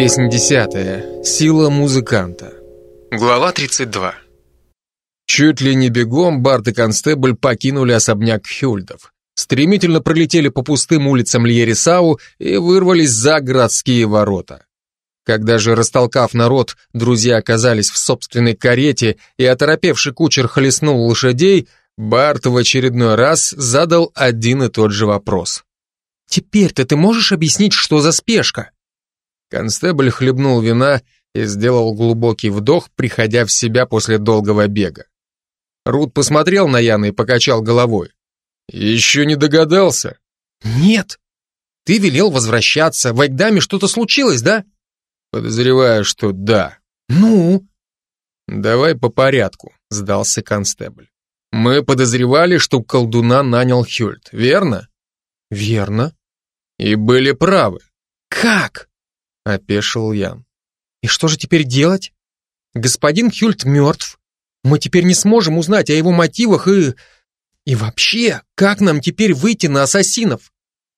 Песнь десятая. Сила музыканта. Глава 32. Чуть ли не бегом Барт и Констебль покинули особняк Хюльдов. Стремительно пролетели по пустым улицам Льерисау и вырвались за городские ворота. Когда же, растолкав народ, друзья оказались в собственной карете и оторопевший кучер хлестнул лошадей, Барт в очередной раз задал один и тот же вопрос. «Теперь-то ты можешь объяснить, что за спешка?» Констебль хлебнул вина и сделал глубокий вдох, приходя в себя после долгого бега. Рут посмотрел на Яна и покачал головой. «Еще не догадался?» «Нет. Ты велел возвращаться. В Айкдаме что-то случилось, да?» «Подозреваю, что да». «Ну?» «Давай по порядку», — сдался констебль. «Мы подозревали, что колдуна нанял Хюльт, верно?» «Верно». «И были правы». «Как?» — опешил Ян. «И что же теперь делать? Господин Хюльт мертв. Мы теперь не сможем узнать о его мотивах и... И вообще, как нам теперь выйти на ассасинов?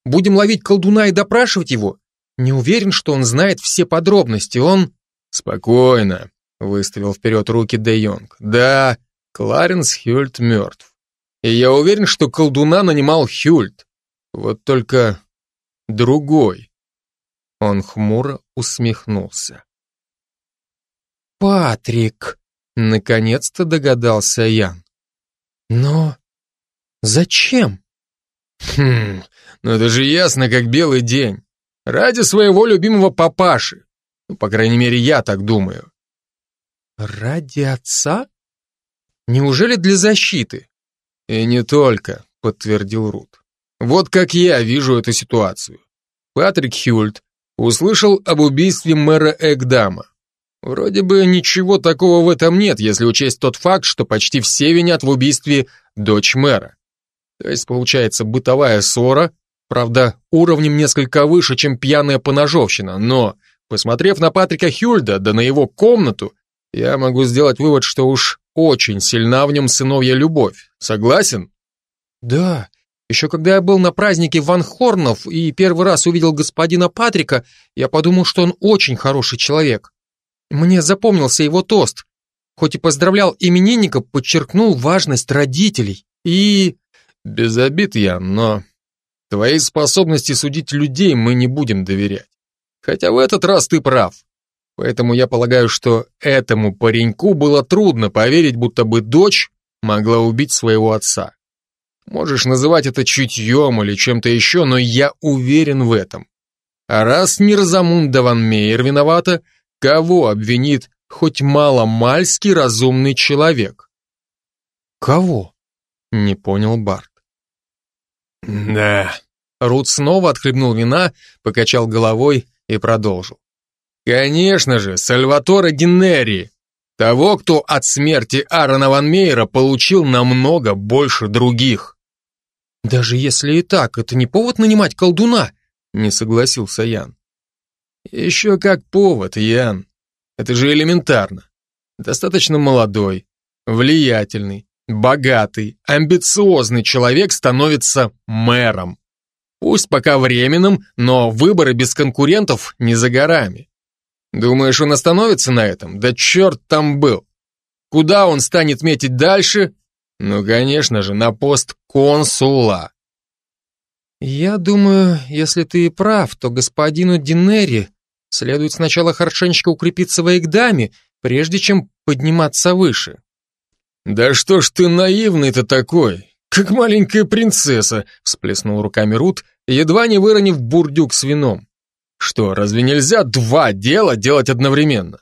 Будем ловить колдуна и допрашивать его? Не уверен, что он знает все подробности. Он...» «Спокойно», — выставил вперед руки Де Йонг. «Да, Кларенс Хюльт мертв. И я уверен, что колдуна нанимал Хюльт. Вот только другой». Он хмуро усмехнулся. «Патрик!» — наконец-то догадался Ян. «Но зачем?» «Хм, ну это же ясно, как белый день. Ради своего любимого папаши. Ну, по крайней мере, я так думаю». «Ради отца? Неужели для защиты?» «И не только», — подтвердил Рут. «Вот как я вижу эту ситуацию. Патрик Хюльт Услышал об убийстве мэра Эгдама. Вроде бы ничего такого в этом нет, если учесть тот факт, что почти все винят в убийстве дочь мэра. То есть получается бытовая ссора, правда, уровнем несколько выше, чем пьяная поножовщина, но, посмотрев на Патрика Хюльда, да на его комнату, я могу сделать вывод, что уж очень сильна в нем сыновья любовь. Согласен? Да, еще когда я был на празднике Ван Хорнов и первый раз увидел господина Патрика, я подумал, что он очень хороший человек. Мне запомнился его тост. Хоть и поздравлял именинника, подчеркнул важность родителей. И... Без обид, Ян, но... Твоей способности судить людей мы не будем доверять. Хотя в этот раз ты прав. Поэтому я полагаю, что этому пареньку было трудно поверить, будто бы дочь могла убить своего отца. Можешь называть это чутьем или чем-то еще, но я уверен в этом. А раз не Розамунда ван Мейер виновата, кого обвинит хоть мало-мальски разумный человек? Кого? Не понял Барт. Да. Рут снова отхлебнул вина, покачал головой и продолжил. Конечно же, Сальваторе Геннери, того, кто от смерти Аарона Ван Мейера получил намного больше других. Даже если и так, это не повод нанимать колдуна, не согласился Ян. Еще как повод, Ян. Это же элементарно. Достаточно молодой, влиятельный, богатый, амбициозный человек становится мэром. Пусть пока временным, но выборы без конкурентов не за горами. Думаешь, он остановится на этом? Да черт там был. Куда он станет метить дальше? Ну, конечно же, на пост консула. Я думаю, если ты и прав, то господину Динери следует сначала хорошенечко укрепиться в Эйгдаме, прежде чем подниматься выше. Да что ж ты наивный-то такой, как маленькая принцесса, всплеснул руками Рут, едва не выронив бурдюк с вином. Что, разве нельзя два дела делать одновременно?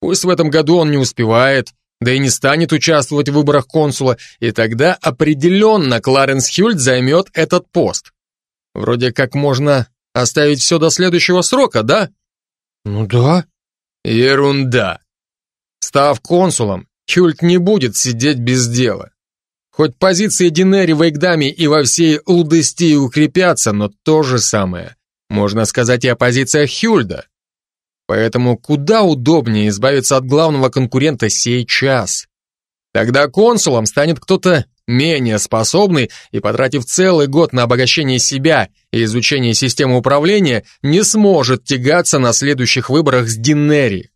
Пусть в этом году он не успевает, да и не станет участвовать в выборах консула, и тогда определенно Кларенс Хюльт займет этот пост. Вроде как можно оставить все до следующего срока, да? Ну да. Ерунда. Став консулом, Хюльт не будет сидеть без дела. Хоть позиции Динери в Эйгдаме и во всей Лудестии укрепятся, но то же самое можно сказать и о позициях Хюльда. Поэтому куда удобнее избавиться от главного конкурента сейчас. Тогда консулом станет кто-то менее способный и, потратив целый год на обогащение себя и изучение системы управления, не сможет тягаться на следующих выборах с Динери.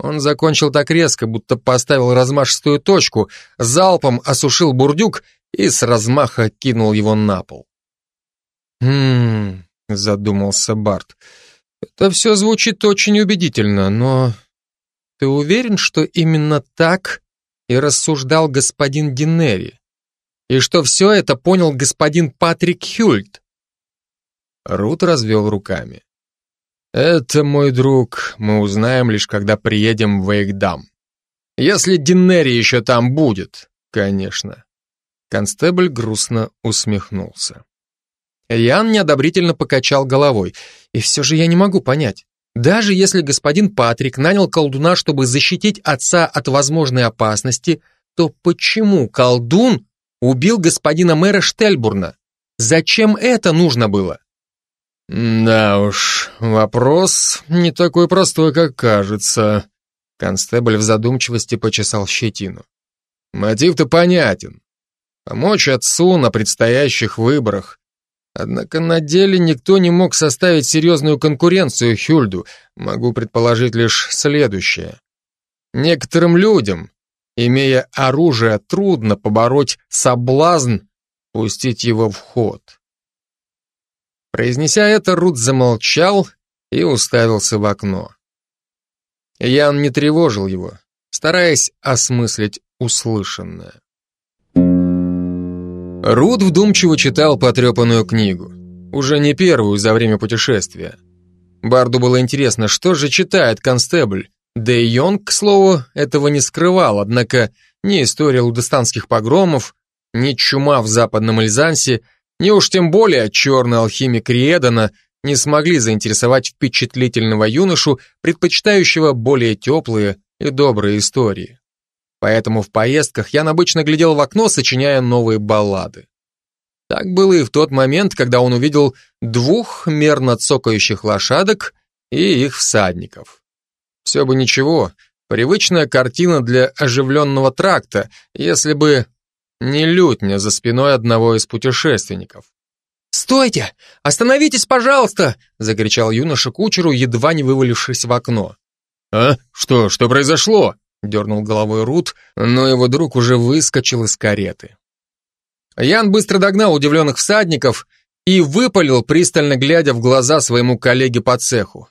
Он закончил так резко, будто поставил размашистую точку, залпом осушил бурдюк и с размаха кинул его на пол. «Хм...» — задумался Барт. «Это все звучит очень убедительно, но ты уверен, что именно так и рассуждал господин Динери? И что все это понял господин Патрик Хюльт?» Рут развел руками. «Это, мой друг, мы узнаем лишь, когда приедем в Вейкдам. Если Динери еще там будет, конечно». Констебль грустно усмехнулся. Ян неодобрительно покачал головой. «И все же я не могу понять. Даже если господин Патрик нанял колдуна, чтобы защитить отца от возможной опасности, то почему колдун убил господина мэра Штельбурна? Зачем это нужно было?» «Да уж, вопрос не такой простой, как кажется». Констебль в задумчивости почесал щетину. «Мотив-то понятен. Помочь отцу на предстоящих выборах, Однако на деле никто не мог составить серьезную конкуренцию Хюльду. Могу предположить лишь следующее. Некоторым людям, имея оружие, трудно побороть соблазн пустить его в ход. Произнеся это, Рут замолчал и уставился в окно. Ян не тревожил его, стараясь осмыслить услышанное. Рут вдумчиво читал потрепанную книгу. Уже не первую за время путешествия. Барду было интересно, что же читает констебль. Да и Йонг, к слову, этого не скрывал, однако ни история лудостанских погромов, ни чума в западном Эльзансе, ни уж тем более черный алхимик Риедана не смогли заинтересовать впечатлительного юношу, предпочитающего более теплые и добрые истории. Поэтому в поездках я обычно глядел в окно, сочиняя новые баллады. Так было и в тот момент, когда он увидел двух мерно цокающих лошадок и их всадников. Все бы ничего, привычная картина для оживленного тракта, если бы не лютня за спиной одного из путешественников. «Стойте! Остановитесь, пожалуйста!» — закричал юноша кучеру, едва не вывалившись в окно. «А? Что? Что произошло?» Дернул головой Рут, но его друг уже выскочил из кареты. Ян быстро догнал удивленных всадников и выпалил, пристально глядя в глаза своему коллеге по цеху.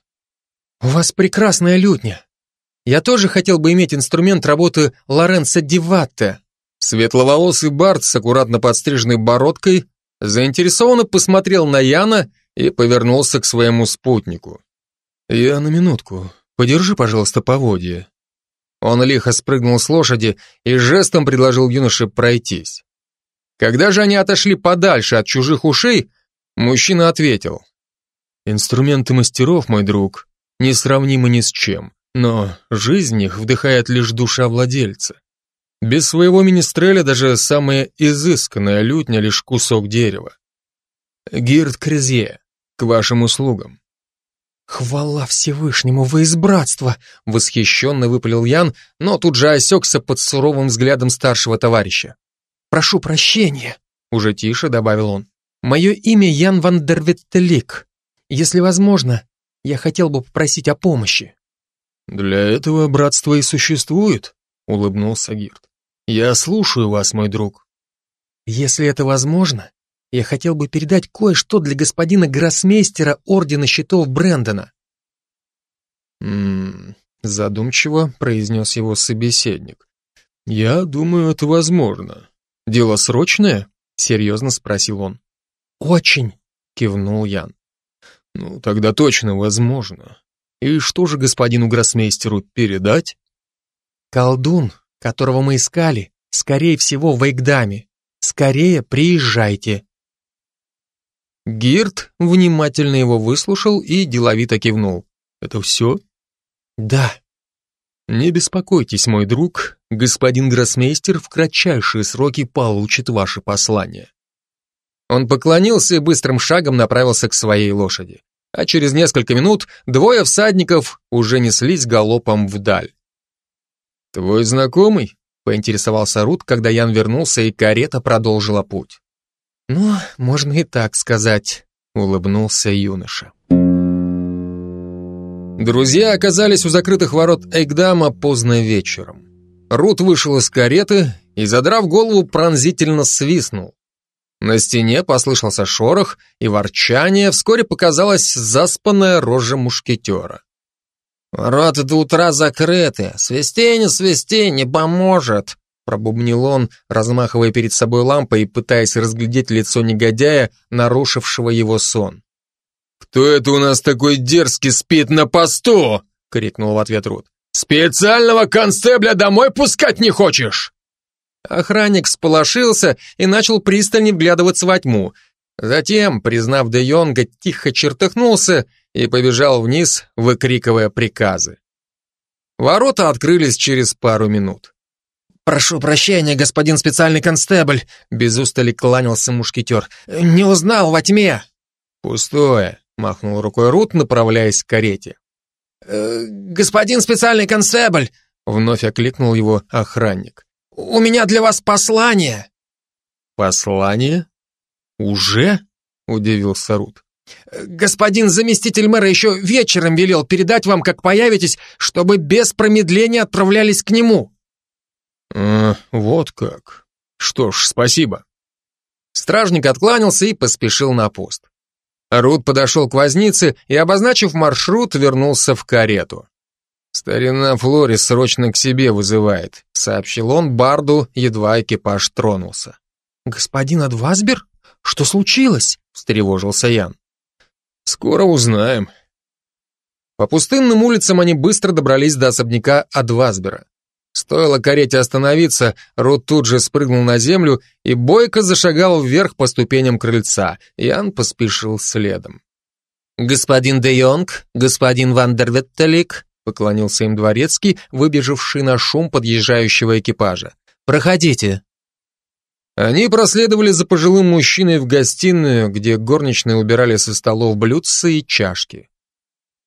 «У вас прекрасная лютня. Я тоже хотел бы иметь инструмент работы Лоренцо Диватте». Светловолосый Барт с аккуратно подстриженной бородкой заинтересованно посмотрел на Яна и повернулся к своему спутнику. «Я на минутку. Подержи, пожалуйста, поводья. Он лихо спрыгнул с лошади и жестом предложил юноше пройтись. Когда же они отошли подальше от чужих ушей, мужчина ответил. «Инструменты мастеров, мой друг, несравнимы ни с чем, но жизнь их вдыхает лишь душа владельца. Без своего министреля даже самая изысканная лютня лишь кусок дерева. Гирд Крезье, к вашим услугам. «Хвала Всевышнему, вы из братства!» — восхищенно выпалил Ян, но тут же осекся под суровым взглядом старшего товарища. «Прошу прощения», — уже тише добавил он. «Мое имя Ян ван дер Веттелик. Если возможно, я хотел бы попросить о помощи». «Для этого братство и существует», — улыбнулся Гирд. «Я слушаю вас, мой друг». «Если это возможно, я хотел бы передать кое-что для господина гроссмейстера Ордена Щитов Брэндона. «М-м-м», задумчиво произнес его собеседник. «Я думаю, это возможно. Дело срочное?» — серьезно спросил он. «Очень», — кивнул Ян. «Ну, тогда точно возможно. И что же господину гроссмейстеру передать?» «Колдун, которого мы искали, скорее всего, в Эйгдаме. Скорее приезжайте». Гирт внимательно его выслушал и деловито кивнул. «Это все?» «Да». «Не беспокойтесь, мой друг, господин гроссмейстер в кратчайшие сроки получит ваше послание». Он поклонился и быстрым шагом направился к своей лошади. А через несколько минут двое всадников уже неслись галопом вдаль. «Твой знакомый?» — поинтересовался Рут, когда Ян вернулся и карета продолжила путь. «Ну, можно и так сказать», — улыбнулся юноша. Друзья оказались у закрытых ворот Эйкдама поздно вечером. Рут вышел из кареты и, задрав голову, пронзительно свистнул. На стене послышался шорох и ворчание, вскоре показалась заспанная рожа мушкетера. «Ворота до утра закрыты, свисти не свисти, не поможет», пробубнил он, размахивая перед собой лампой и пытаясь разглядеть лицо негодяя, нарушившего его сон. «Кто это у нас такой дерзкий спит на посту?» — крикнул в ответ Рут. «Специального констебля домой пускать не хочешь?» Охранник сполошился и начал пристально вглядываться во тьму. Затем, признав Де Йонга, тихо чертыхнулся и побежал вниз, выкрикивая приказы. Ворота открылись через пару минут. «Прошу прощения, господин специальный констебль», — без устали кланялся мушкетер. «Не узнал во тьме». «Пустое», — махнул рукой Рут, направляясь к карете. «Э, «Господин специальный констебль», — вновь окликнул его охранник. «У меня для вас послание». «Послание? Уже?» — удивился Рут. «Господин заместитель мэра еще вечером велел передать вам, как появитесь, чтобы без промедления отправлялись к нему». «А, вот как. Что ж, спасибо». Стражник откланялся и поспешил на пост. Рут подошел к вознице и, обозначив маршрут, вернулся в карету. «Старина Флорис срочно к себе вызывает», — сообщил он Барду, едва экипаж тронулся. «Господин Адвасбер? Что случилось?» — встревожился Ян. «Скоро узнаем». По пустынным улицам они быстро добрались до особняка Адвасбера. Стоило карете остановиться, Рут тут же спрыгнул на землю и бойко зашагал вверх по ступеням крыльца. Ян поспешил следом. «Господин де Йонг, господин Вандерветтелик», поклонился им дворецкий, выбежавший на шум подъезжающего экипажа. «Проходите». Они проследовали за пожилым мужчиной в гостиную, где горничные убирали со столов блюдца и чашки.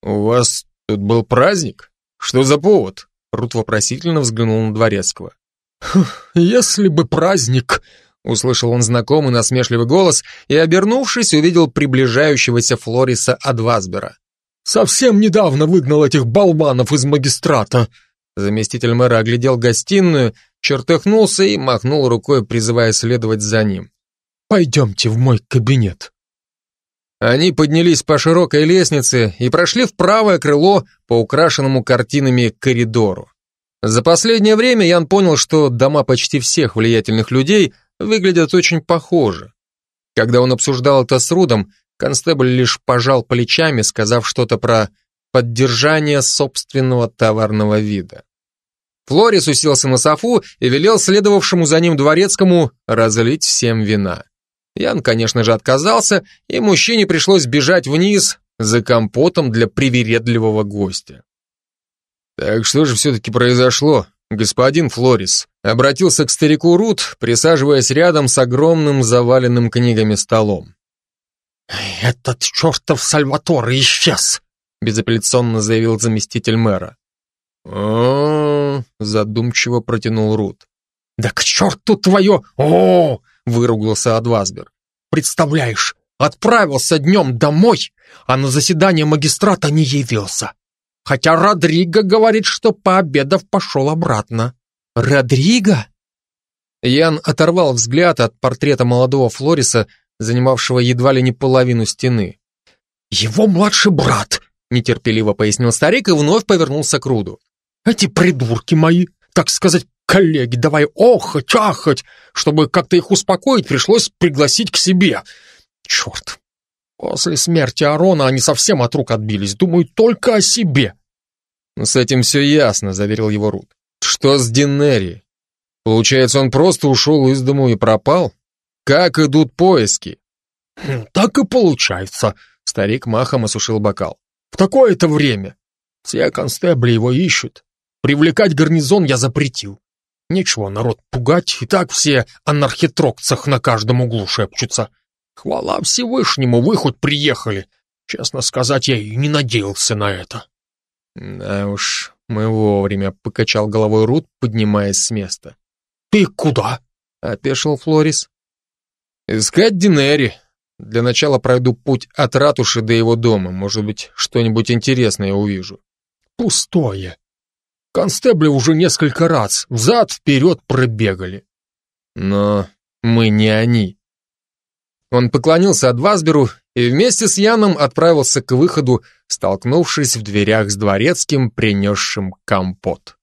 «У вас тут был праздник? Что за повод?» Рут вопросительно взглянул на Дворецкого. «Если бы праздник!» Услышал он знакомый насмешливый голос и, обернувшись, увидел приближающегося Флориса Адвасбера. Совсем недавно выгнал этих болванов из магистрата. Заместитель мэра оглядел гостиную, чертыхнулся и махнул рукой, призывая следовать за ним. Пойдемте в мой кабинет. Они поднялись по широкой лестнице и прошли в правое крыло по украшенному картинами коридору. За последнее время Ян понял, что дома почти всех влиятельных людей выглядят очень похоже. Когда он обсуждал это с Рудом, Констебль лишь пожал плечами, сказав что-то про поддержание собственного товарного вида. Флорис уселся на софу и велел следовавшему за ним дворецкому разлить всем вина. Ян, конечно же, отказался, и мужчине пришлось бежать вниз за компотом для привередливого гостя. «Так что же все-таки произошло, господин Флорис?» Обратился к старику Рут, присаживаясь рядом с огромным заваленным книгами столом. «Этот чертов Сальватор исчез!» безапелляционно заявил заместитель мэра. о задумчиво протянул Рут. «Да к черту твое! о выругался Адвасбер. «Представляешь, отправился днем домой, а на заседание магистрата не явился. Хотя Родриго говорит, что пообедав пошел обратно». «Родриго?» Ян оторвал взгляд от портрета молодого Флориса занимавшего едва ли не половину стены. «Его младший брат», — нетерпеливо пояснил старик и вновь повернулся к Руду. «Эти придурки мои, так сказать, коллеги, давай охать, ахать, чтобы как-то их успокоить, пришлось пригласить к себе. Черт, после смерти Арона они совсем от рук отбились, думают только о себе». «Ну, «С этим все ясно», — заверил его Руд. «Что с Динери? Получается, он просто ушел из дому и пропал?» Как идут поиски? Хм, так и получается. Старик махом осушил бокал. В такое-то время. Все констебли его ищут. Привлекать гарнизон я запретил. Нечего народ пугать, и так все о нархитрокцах на каждом углу шепчутся. Хвала Всевышнему, вы хоть приехали. Честно сказать, я и не надеялся на это. Да уж, мы вовремя, покачал головой Рут, поднимаясь с места. «Ты куда?» — опешил Флорис. «Искать Динери. Для начала пройду путь от ратуши до его дома. Может быть, что-нибудь интересное увижу». «Пустое. Констебли уже несколько раз взад-вперед пробегали». «Но мы не они». Он поклонился Адвасберу и вместе с Яном отправился к выходу, столкнувшись в дверях с дворецким, принесшим компот.